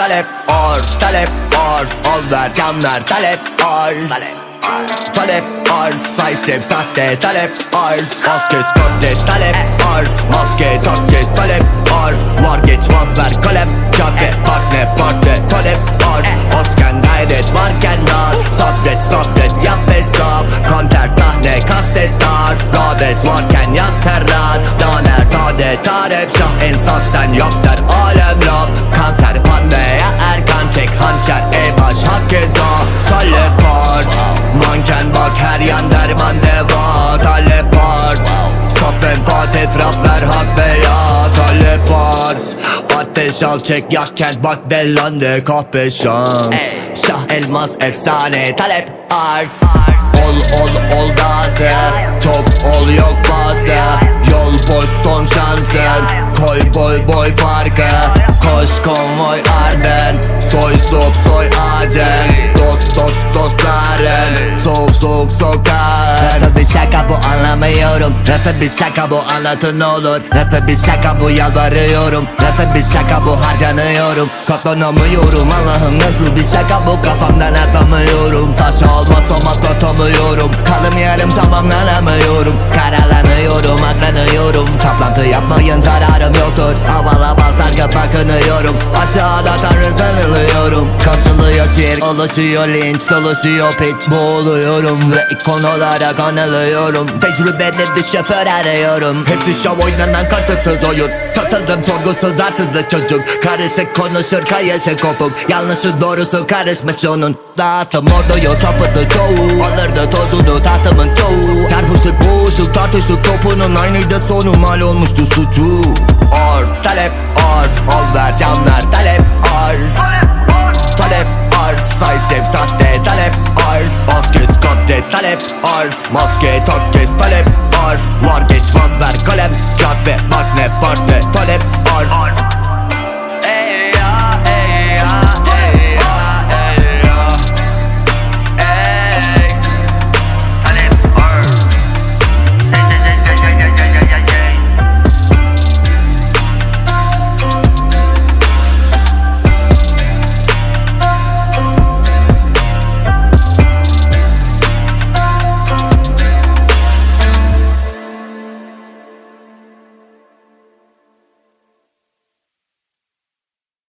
Talep arz, talep arz Al ver can ver talep arz Talep arz Say sev sahte talep arz Az kes talep arz Maske tak kes talep arz Var geç vaz ver kalem Cadde park ne parte talep arz Azken gayret varken rahat Sabret sabret yap hesap. Kanter sahne kaset dar Rağbet varken yaz her rahat Daner tade tarep şah ensaf sen yap der alem laf Kanser pan veya erkan çek hançer e baş hakeza Talep arz Manken bak her yan derman deva Talep arz Sat menfaat etraf ver hak veya Talep arz Ateş al çek yak kent bak delande kahpe şans Ey. Şah elmas efsane talep arz. Ol ol ol gazı Çok ol yok konvoy arden. Soy sop soy acen. Dost dost dostların Soğuk soğuk sokak Nasıl bir şaka bu anlamıyorum. Nasıl bir şaka bu anlatın olur. Nasıl bir şaka bu yalvarıyorum. Nasıl bir şaka bu harcanıyorum. Katlanamıyorum Allah'ım nasıl bir şaka bu? Kafamdan atamıyorum. Taş olmazsam atlatamıyorum Kalım yarım tamamlanamıyorum. Karalanıyorum aklanıyorum Saplantı yapmayın zararım yoktur. Havala bazar bakınıyorum. Aşağıda tanrı sanılıyorum. Kasılıyor şiir oluşuyor linç Doluşuyor piç. Boğuluyorum Ve konulara kanılıyorum. Tecrübeli bir şoför arıyorum. Hepsi şov oynanan katıksız oyun. Satıldım sorgusuz arsızlı çocuk. Karışık konuşur kayışı kopuk. Yanlışı doğrusu karışmış onun. Dağıtım orduyu sapıdı çoğu. Alırdı tozunu tahtımın çoğu Tartıştık kapının aynıydı sonu mal olmuştu suçu Arz talep arz al ver canlar talep arz. Talep arz say sev sahte. Talep arz Az kes katlet talep arz Maske tak kes talep arz. Var geç vaz ver kalem Cadde bak ne fark